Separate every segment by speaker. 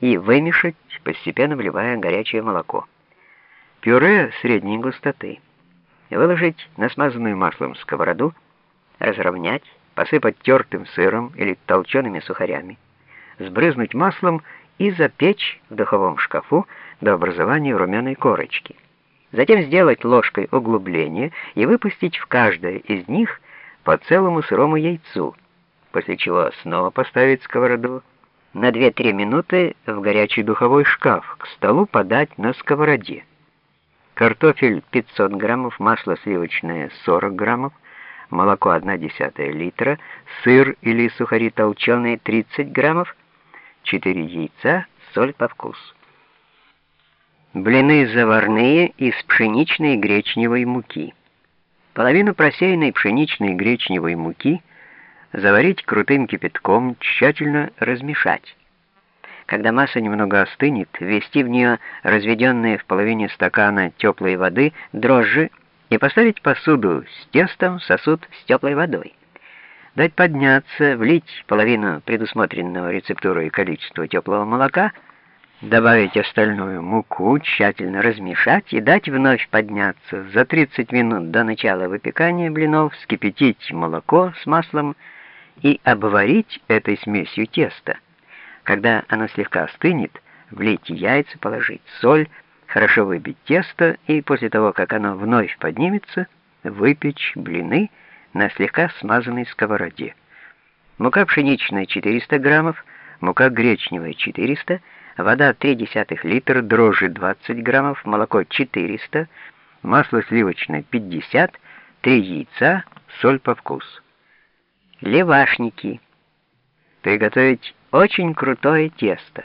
Speaker 1: и вымешать, постепенно вливая горячее молоко. Пюре средней густоты выложить на смазанную маслом сковороду, разровнять, посыпать тертым сыром или толчеными сухарями, сбрызнуть маслом и запечь в духовом шкафу до образования румяной корочки. Затем сделать ложкой углубление и выпустить в каждое из них по целому сырому яйцу, после чего снова поставить сковороду на 2-3 минуты в горячий духовой шкаф, к столу подать на сковороде. Картофель 500 граммов, масло сливочное 40 граммов, молоко 1,1 литра, сыр или сухари толченые 30 граммов, 4 яйца, соль по вкусу. Блины заварные из пшеничной и гречневой муки. Половину просеянной пшеничной и гречневой муки заварить крутым кипятком, тщательно размешать. Когда масса немного остынет, ввести в нее разведенные в половине стакана теплой воды дрожжи и поставить посуду с тестом в сосуд с теплой водой. Дать подняться, влить половину предусмотренного рецептурой количества теплого молока, добавить остальную муку, тщательно размешать и дать вновь подняться. За 30 минут до начала выпекания блинов вскипятить молоко с маслом и обварить этой смесью тесто. Когда оно слегка остынет, влить яйца, положить соль, хорошо выбить тесто и после того, как оно вновь поднимется, выпечь блины на слегка смазанной сковороде. Мука пшеничная 400 граммов, мука гречневая 400, вода 0,3 литра, дрожжи 20 граммов, молоко 400, масло сливочное 50, 3 яйца, соль по вкусу. Левашники. Приготовить очень крутое тесто.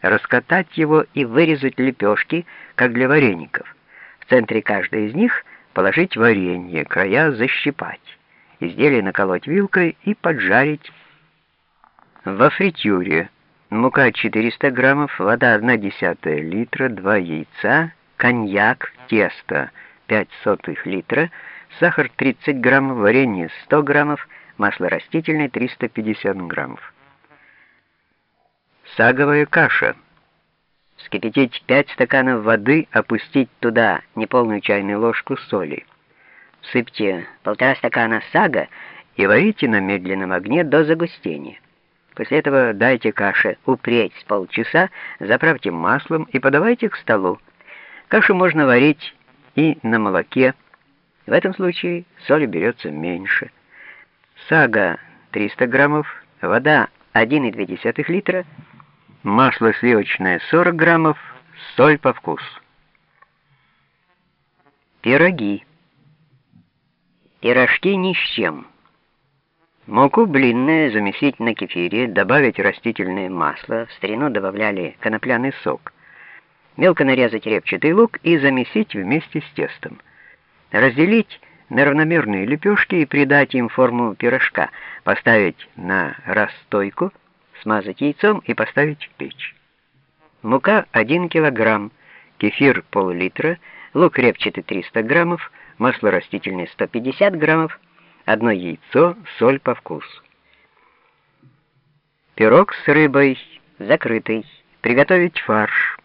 Speaker 1: Раскатать его и вырезать лепешки, как для вареников. В центре каждой из них положить варенье, края защипать. Изделие наколоть вилкой и поджарить во фритюре. Мука 400 граммов, вода 1,1 литра, 2 яйца, коньяк, тесто 5 сотых литра, сахар 30 граммов, варенье 100 граммов, масло растительное 350 граммов. Саговая каша. Вскипятить 5 стаканов воды, опустить туда неполную чайную ложку соли. Всыпьте полтора стакана сага и варите на медленном огне до загустения. После этого дайте каше упреть с полчаса, заправьте маслом и подавайте к столу. Кашу можно варить и на молоке. В этом случае соли берется меньше. Сага 300 граммов, вода 1,2 литра, масло сливочное 40 граммов, соль по вкусу. Пироги. Пирожки ни с чем. Муку блинную замесить на кефире, добавить растительное масло, в старину добавляли конопляный сок. Мелко нарезать репчатый лук и замесить вместе с тестом. Разделить на равномерные лепешки и придать им форму пирожка, поставить на расстойку, смазать яйцом и поставить в печь. Мука 1 килограмм, кефир пол-литра, лук репчатый 300 граммов, масло растительное 150 граммов, одно яйцо, соль по вкусу. Пирог с рыбой, закрытый. Приготовить фарш.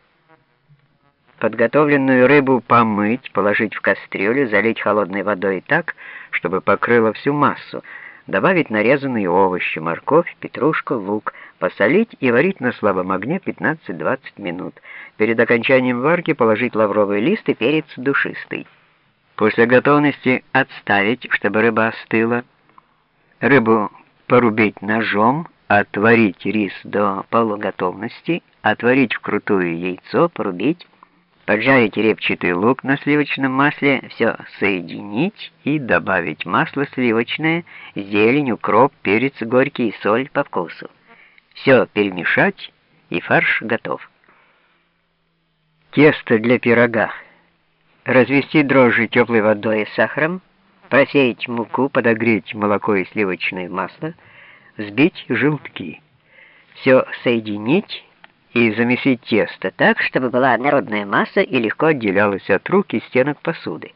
Speaker 1: Подготовленную рыбу помыть, положить в кастрюлю, залить холодной водой так, чтобы покрыла всю массу, добавить нарезанные овощи, морковь, петрушку, лук, посолить и варить на слабом огне 15-20 минут. Перед окончанием варки положить лавровый лист и перец душистый. После готовности отставить, чтобы рыба остыла. Рыбу порубить ножом, отварить рис до полуготовности, отварить вкрутую яйцо, порубить, поджарить репчатый лук на сливочном масле, все соединить и добавить масло сливочное, зелень, укроп, перец горький и соль по вкусу. Все перемешать, и фарш готов. Тесто для пирога. Развести дрожжи теплой водой с сахаром, просеять муку, подогреть молоко и сливочное масло, взбить желтки. Все соединить и замесить тесто так, чтобы была однородная масса и легко отделялась от рук и стенок посуды.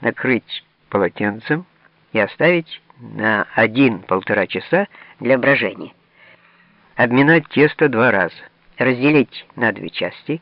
Speaker 1: Накрыть полотенцем и оставить на 1-1,5 часа для брожения. Обминать тесто два раза. разделить на две части